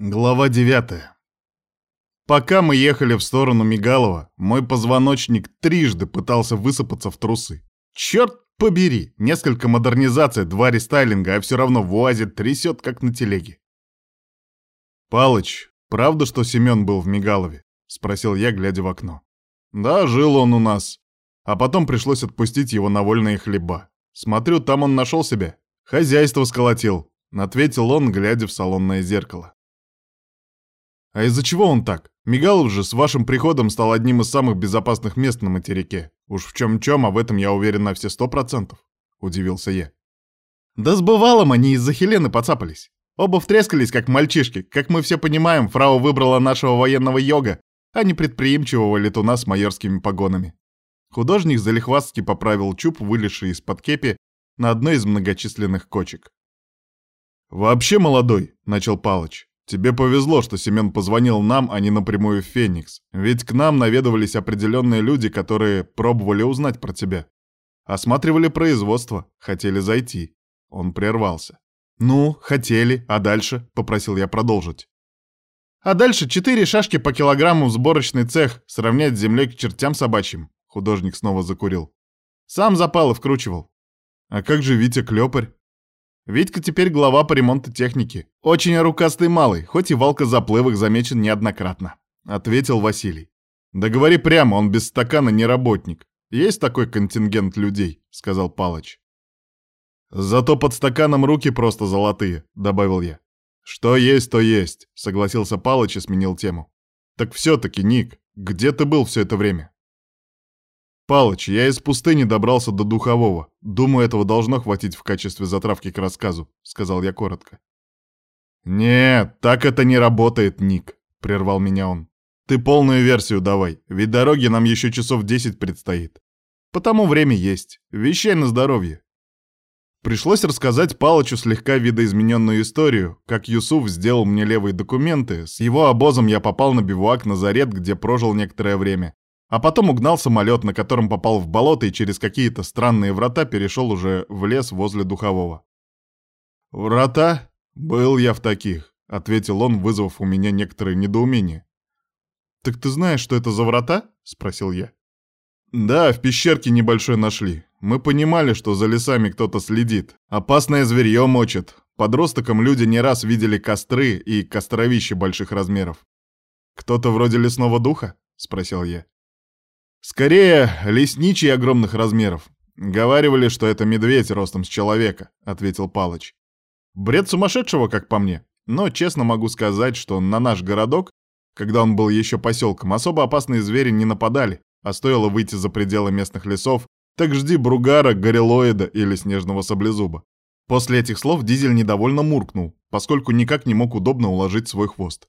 Глава 9. Пока мы ехали в сторону Мигалова, мой позвоночник трижды пытался высыпаться в трусы. Черт побери, несколько модернизаций, два рестайлинга, а все равно в УАЗе трясет, как на телеге. «Палыч, правда, что Семен был в Мигалове?» — спросил я, глядя в окно. «Да, жил он у нас. А потом пришлось отпустить его на вольные хлеба. Смотрю, там он нашел себя. Хозяйство сколотил», — ответил он, глядя в салонное зеркало. А из-за чего он так? Мигалов же с вашим приходом стал одним из самых безопасных мест на материке. Уж в чем-чем, а в этом я уверен на все сто процентов. Удивился я. Да с бывалом они из-за Хелены поцапались. Оба втрескались, как мальчишки. Как мы все понимаем, фрау выбрала нашего военного йога, а не предприимчивого летуна с майорскими погонами. Художник залихвастски поправил чуб, вылезший из-под кепи, на одной из многочисленных кочек. «Вообще молодой», — начал Палыч. Тебе повезло, что Семен позвонил нам, а не напрямую в Феникс. Ведь к нам наведывались определенные люди, которые пробовали узнать про тебя. Осматривали производство, хотели зайти. Он прервался. «Ну, хотели, а дальше?» — попросил я продолжить. «А дальше четыре шашки по килограмму в сборочный цех, сравнять с землей к чертям собачьим», — художник снова закурил. «Сам запал и вкручивал». «А как же Витя Клёпарь?» Витька теперь глава по ремонту техники. Очень рукастый малый, хоть и валка заплывых замечен неоднократно», — ответил Василий. «Да говори прямо, он без стакана не работник. Есть такой контингент людей», — сказал Палыч. «Зато под стаканом руки просто золотые», — добавил я. «Что есть, то есть», — согласился Палыч и сменил тему. «Так все-таки, Ник, где ты был все это время?» «Палыч, я из пустыни добрался до Духового. Думаю, этого должно хватить в качестве затравки к рассказу», — сказал я коротко. «Нет, так это не работает, Ник», — прервал меня он. «Ты полную версию давай, ведь дороги нам еще часов десять предстоит. Потому время есть. Вещай на здоровье». Пришлось рассказать Палычу слегка видоизмененную историю, как Юсуф сделал мне левые документы, с его обозом я попал на бивуак Назарет, где прожил некоторое время, а потом угнал самолет, на котором попал в болото и через какие-то странные врата перешел уже в лес возле Духового. «Врата? Был я в таких», — ответил он, вызвав у меня некоторое недоумение. «Так ты знаешь, что это за врата?» — спросил я. «Да, в пещерке небольшой нашли. Мы понимали, что за лесами кто-то следит. Опасное зверье мочит. Подросткам люди не раз видели костры и костровища больших размеров. «Кто-то вроде лесного духа?» — спросил я. «Скорее, лесничий огромных размеров. Говаривали, что это медведь ростом с человека», — ответил Палыч. «Бред сумасшедшего, как по мне. Но честно могу сказать, что на наш городок, когда он был еще поселком, особо опасные звери не нападали, а стоило выйти за пределы местных лесов, так жди бругара, горелоида или снежного саблезуба». После этих слов Дизель недовольно муркнул, поскольку никак не мог удобно уложить свой хвост.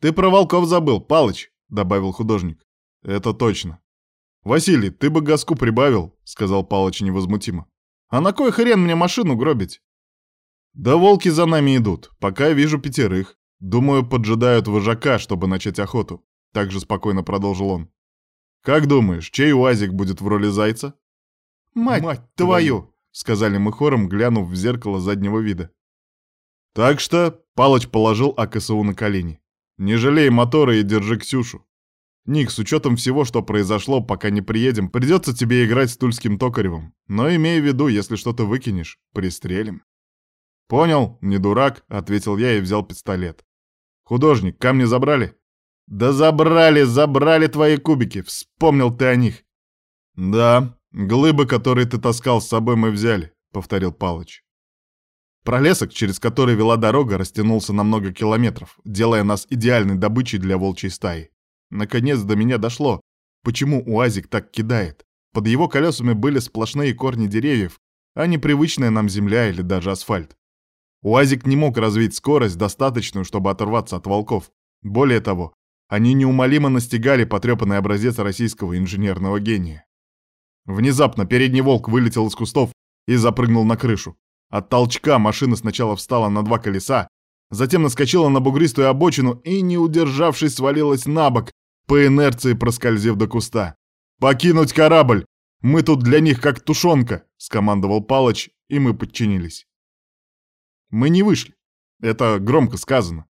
«Ты про волков забыл, Палыч», — добавил художник. «Это точно». «Василий, ты бы газку прибавил», — сказал Палыч невозмутимо. «А на кой хрен мне машину гробить?» «Да волки за нами идут. Пока вижу пятерых. Думаю, поджидают вожака, чтобы начать охоту», — также спокойно продолжил он. «Как думаешь, чей уазик будет в роли зайца?» «Мать, Мать твою!», твою — сказали мы хором, глянув в зеркало заднего вида. Так что Палыч положил АКСУ на колени. «Не жалей мотора и держи Ксюшу. Ник, с учетом всего, что произошло, пока не приедем, придется тебе играть с Тульским Токаревым. Но имей в виду, если что-то выкинешь, пристрелим. Понял, не дурак, ответил я и взял пистолет. Художник, камни забрали? Да забрали, забрали твои кубики, вспомнил ты о них. Да, глыбы, которые ты таскал с собой, мы взяли, повторил Палыч. Пролесок, через который вела дорога, растянулся на много километров, делая нас идеальной добычей для волчьей стаи. Наконец до меня дошло, почему УАЗик так кидает. Под его колесами были сплошные корни деревьев, а не привычная нам земля или даже асфальт. УАЗик не мог развить скорость, достаточную, чтобы оторваться от волков. Более того, они неумолимо настигали потрепанный образец российского инженерного гения. Внезапно передний волк вылетел из кустов и запрыгнул на крышу. От толчка машина сначала встала на два колеса, затем наскочила на бугристую обочину и, не удержавшись, свалилась на бок, по инерции проскользив до куста. «Покинуть корабль! Мы тут для них как тушенка!» — скомандовал Палыч, и мы подчинились. Мы не вышли. Это громко сказано.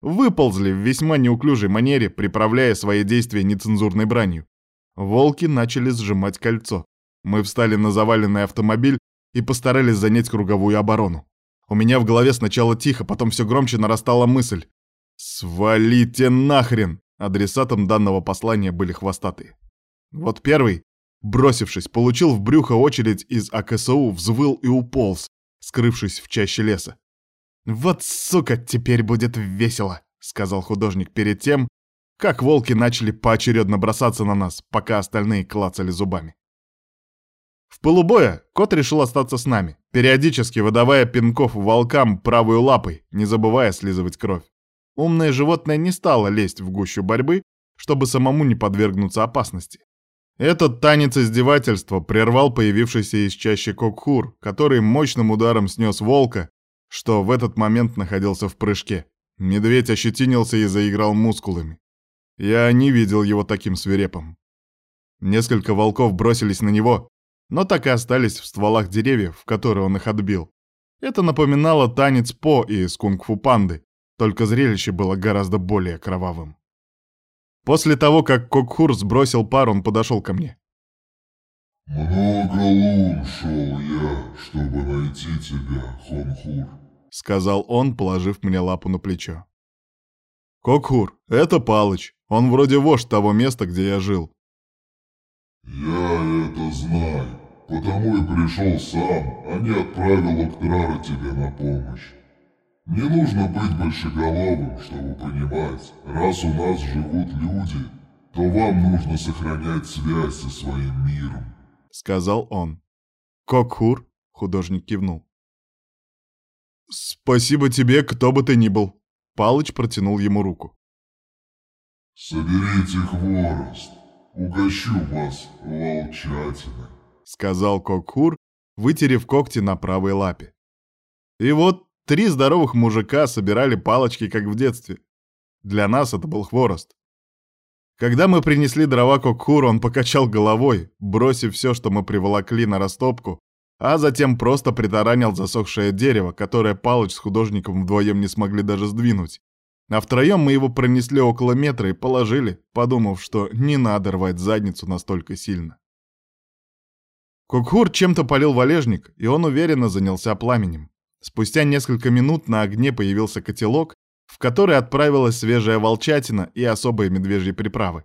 выползли в весьма неуклюжей манере, приправляя свои действия нецензурной бранью. Волки начали сжимать кольцо. Мы встали на заваленный автомобиль и постарались занять круговую оборону. У меня в голове сначала тихо, потом все громче нарастала мысль. «Свалите нахрен!» Адресатом данного послания были хвостатые. Вот первый, бросившись, получил в брюхо очередь из АКСУ, взвыл и уполз, скрывшись в чаще леса. «Вот, сука, теперь будет весело», — сказал художник перед тем, как волки начали поочередно бросаться на нас, пока остальные клацали зубами. В полубоя кот решил остаться с нами, периодически выдавая пинков волкам правой лапой, не забывая слизывать кровь. Умное животное не стало лезть в гущу борьбы, чтобы самому не подвергнуться опасности. Этот танец издевательства прервал появившийся из чащи Кокхур, который мощным ударом снес волка, что в этот момент находился в прыжке. Медведь ощетинился и заиграл мускулами. Я не видел его таким свирепым. Несколько волков бросились на него, но так и остались в стволах деревьев, которые он их отбил. Это напоминало танец По из кунг-фу панды, только зрелище было гораздо более кровавым. После того, как Кокхур сбросил пар, он подошел ко мне. «Много лун шел я, чтобы найти тебя, Хонхур», — сказал он, положив мне лапу на плечо. «Кокхур, это Палыч. Он вроде вождь того места, где я жил». «Я это знаю, потому и пришел сам, а не отправил Октрара тебе на помощь. Не нужно быть большеголовым, чтобы понимать, раз у нас живут люди, то вам нужно сохранять связь со своим миром», — сказал он. «Кокхур», — художник кивнул. «Спасибо тебе, кто бы ты ни был», — Палыч протянул ему руку. «Соберите хворост, угощу вас волчатиной», — сказал Кокхур, вытерев когти на правой лапе. И вот Три здоровых мужика собирали палочки, как в детстве. Для нас это был хворост. Когда мы принесли дрова Кокхуру, он покачал головой, бросив все, что мы приволокли на растопку, а затем просто притаранил засохшее дерево, которое Палыч с художником вдвоем не смогли даже сдвинуть. А втроем мы его пронесли около метра и положили, подумав, что не надо рвать задницу настолько сильно. Кукхур чем-то полил валежник, и он уверенно занялся пламенем. Спустя несколько минут на огне появился котелок, в который отправилась свежая волчатина и особые медвежьи приправы.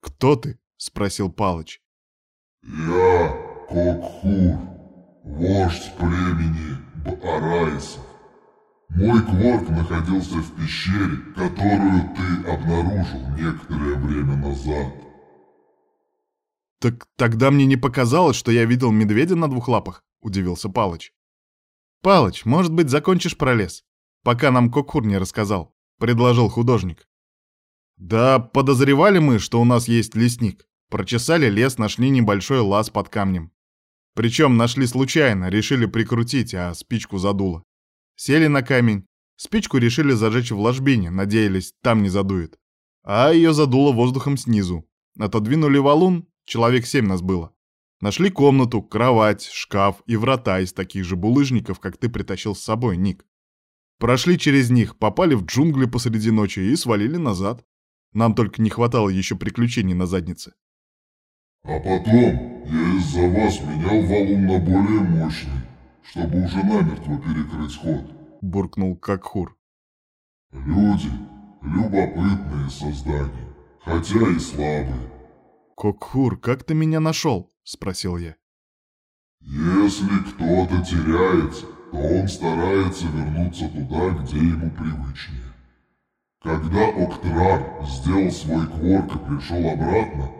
«Кто ты?» — спросил Палыч. «Я Кокхур, вождь племени Баарайсов. Мой кворк находился в пещере, которую ты обнаружил некоторое время назад». «Так тогда мне не показалось, что я видел медведя на двух лапах?» — удивился Палыч. «Палыч, может быть, закончишь пролез? Пока нам Кокур не рассказал», — предложил художник. «Да подозревали мы, что у нас есть лесник. Прочесали лес, нашли небольшой лаз под камнем. Причем нашли случайно, решили прикрутить, а спичку задуло. Сели на камень. Спичку решили зажечь в ложбине, надеялись, там не задует. А ее задуло воздухом снизу. Отодвинули валун, человек семь нас было. Нашли комнату, кровать, шкаф и врата из таких же булыжников, как ты притащил с собой, Ник. Прошли через них, попали в джунгли посреди ночи и свалили назад. Нам только не хватало еще приключений на заднице. А потом я из-за вас менял валун на более мощный, чтобы уже намертво перекрыть ход. Буркнул Какхур. Люди — любопытные создания, хотя и слабые. Кокхур, как ты меня нашел? — спросил я. «Если кто-то теряется, то он старается вернуться туда, где ему привычнее. Когда Октрар сделал свой кворк и пришел обратно,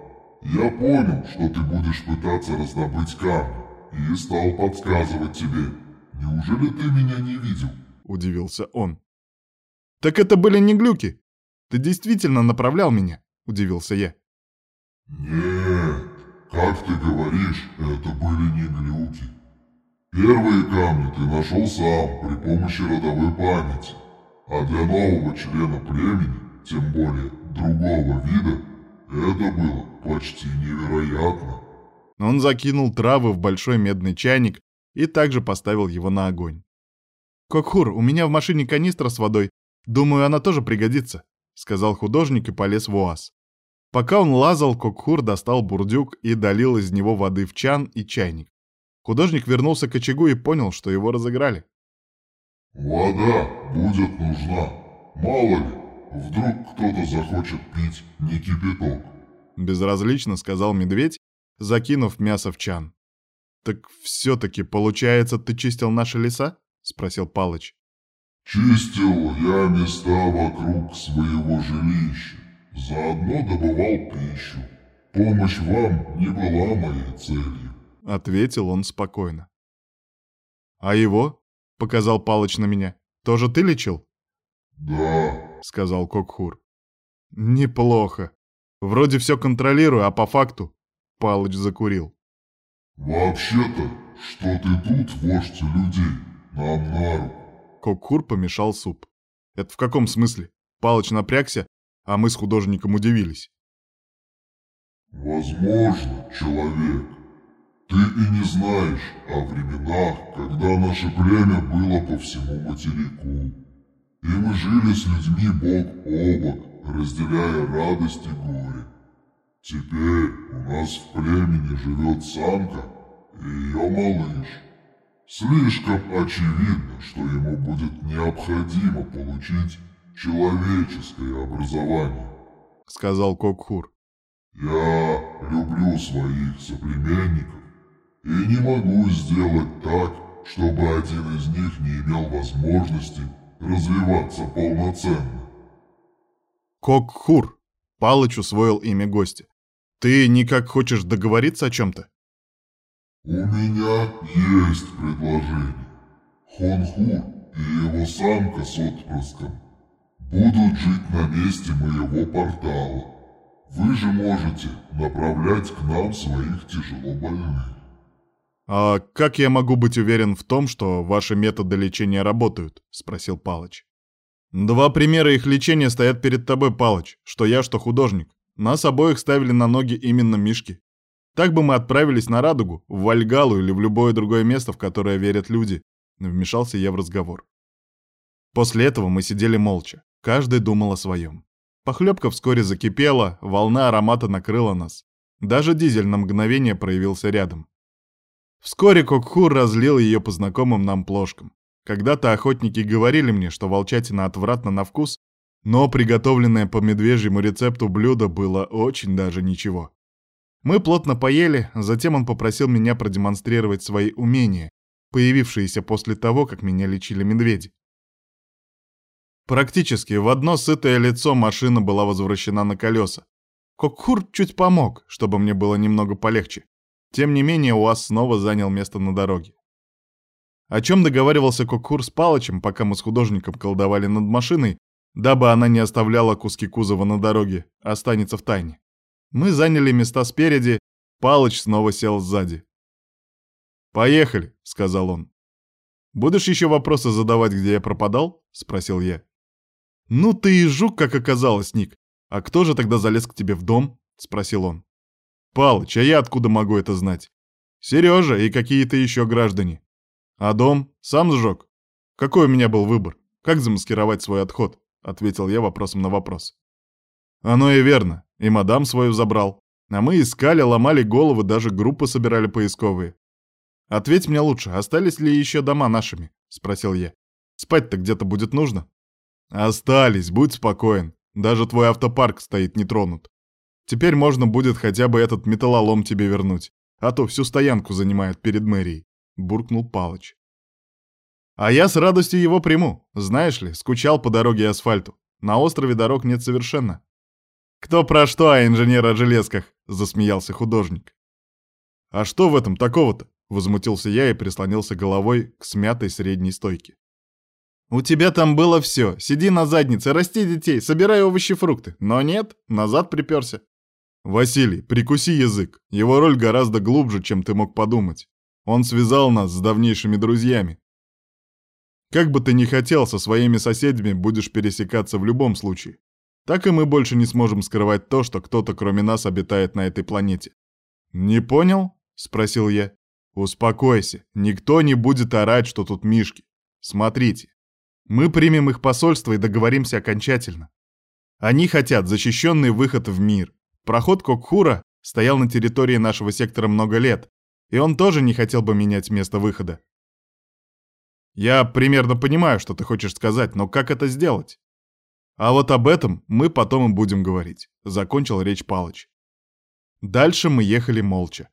я понял, что ты будешь пытаться раздобыть камни, и стал подсказывать тебе. Неужели ты меня не видел?» — удивился он. «Так это были не глюки. Ты действительно направлял меня?» — удивился я. «Нет, как ты говоришь, это были не глюки. Первые камни ты нашел сам при помощи родовой памяти, а для нового члена племени, тем более другого вида, это было почти невероятно. Он закинул травы в большой медный чайник и также поставил его на огонь. «Кокхур, у меня в машине канистра с водой. Думаю, она тоже пригодится», — сказал художник и полез в УАЗ. Пока он лазал, Кокхур достал бурдюк и долил из него воды в чан и чайник. Художник вернулся к очагу и понял, что его разыграли. «Вода будет нужна. Мало ли, вдруг кто-то захочет пить не кипяток». Безразлично сказал медведь, закинув мясо в чан. «Так все-таки, получается, ты чистил наши леса?» — спросил Палыч. «Чистил я места вокруг своего жилища, заодно добывал пищу. Помощь вам не была моей целью», — ответил он спокойно. «А его?» — показал Палыч на меня. «Тоже ты лечил?» «Да», — сказал Кокхур. «Неплохо. Вроде все контролирую, а по факту...» Палыч закурил. «Вообще-то, что ты тут, вождь людей, нам на руку». Кокхур помешал суп. «Это в каком смысле?» Палыч напрягся, а мы с художником удивились. «Возможно, человек, ты и не знаешь о временах, когда наше племя было по всему материку. И мы жили с людьми бок о бок, разделяя радость и горе. Теперь у нас в племени живет самка и ее малыш. Слишком очевидно, что ему будет необходимо получить человеческое образование, — сказал Кокхур. Я люблю своих соплеменников и не могу сделать так, чтобы один из них не имел возможности развиваться полноценно. Кокхур. Палыч усвоил имя гостя. Ты никак хочешь договориться о чем-то? У меня есть предложение. Хонхур и его самка с отпрыском будут жить на месте моего портала. Вы же можете направлять к нам своих тяжело больных. «А как я могу быть уверен в том, что ваши методы лечения работают?» — спросил Палыч. «Два примера их лечения стоят перед тобой, Палыч, что я, что художник. Нас обоих ставили на ноги именно мишки. Так бы мы отправились на Радугу, в Вальгалу или в любое другое место, в которое верят люди», — вмешался я в разговор. После этого мы сидели молча, каждый думал о своем. Похлебка вскоре закипела, волна аромата накрыла нас. Даже дизель на мгновение проявился рядом. Вскоре Кокхур разлил ее по знакомым нам плошкам. Когда-то охотники говорили мне, что волчатина отвратна на вкус, но приготовленное по медвежьему рецепту блюдо было очень даже ничего. Мы плотно поели, затем он попросил меня продемонстрировать свои умения, появившиеся после того, как меня лечили медведи. Практически в одно сытое лицо машина была возвращена на колеса. Кокхур чуть помог, чтобы мне было немного полегче. Тем не менее, УАЗ снова занял место на дороге. О чем договаривался Кокур с Палычем, пока мы с художником колдовали над машиной, дабы она не оставляла куски кузова на дороге, останется в тайне. Мы заняли места спереди, Палыч снова сел сзади. «Поехали», — сказал он. «Будешь еще вопросы задавать, где я пропадал?» — спросил я. «Ну ты и жук, как оказалось, Ник. А кто же тогда залез к тебе в дом?» — спросил он. Палыч, а я откуда могу это знать? Сережа и какие-то еще граждане. А дом сам сжег? Какой у меня был выбор? Как замаскировать свой отход? Ответил я вопросом на вопрос. Оно и верно. И мадам свою забрал. А мы искали, ломали головы, даже группы собирали поисковые. Ответь мне лучше, остались ли еще дома нашими? Спросил я. Спать-то где-то будет нужно? Остались, будь спокоен. Даже твой автопарк стоит нетронут. Теперь можно будет хотя бы этот металлолом тебе вернуть, а то всю стоянку занимает перед мэрией», — буркнул Палыч. «А я с радостью его приму. Знаешь ли, скучал по дороге и асфальту. На острове дорог нет совершенно». «Кто про что, а инженер о железках?» — засмеялся художник. «А что в этом такого-то?» — возмутился я и прислонился головой к смятой средней стойке. «У тебя там было все. Сиди на заднице, расти детей, собирай овощи-фрукты. Но нет, назад приперся. «Василий, прикуси язык. Его роль гораздо глубже, чем ты мог подумать. Он связал нас с давнейшими друзьями. Как бы ты ни хотел, со своими соседями будешь пересекаться в любом случае. Так и мы больше не сможем скрывать то, что кто-то кроме нас обитает на этой планете». «Не понял?» — спросил я. «Успокойся, никто не будет орать, что тут мишки. Смотрите». Мы примем их посольство и договоримся окончательно. Они хотят защищенный выход в мир. Проход Кокхура стоял на территории нашего сектора много лет, и он тоже не хотел бы менять место выхода. Я примерно понимаю, что ты хочешь сказать, но как это сделать? А вот об этом мы потом и будем говорить, закончил речь Палыч. Дальше мы ехали молча.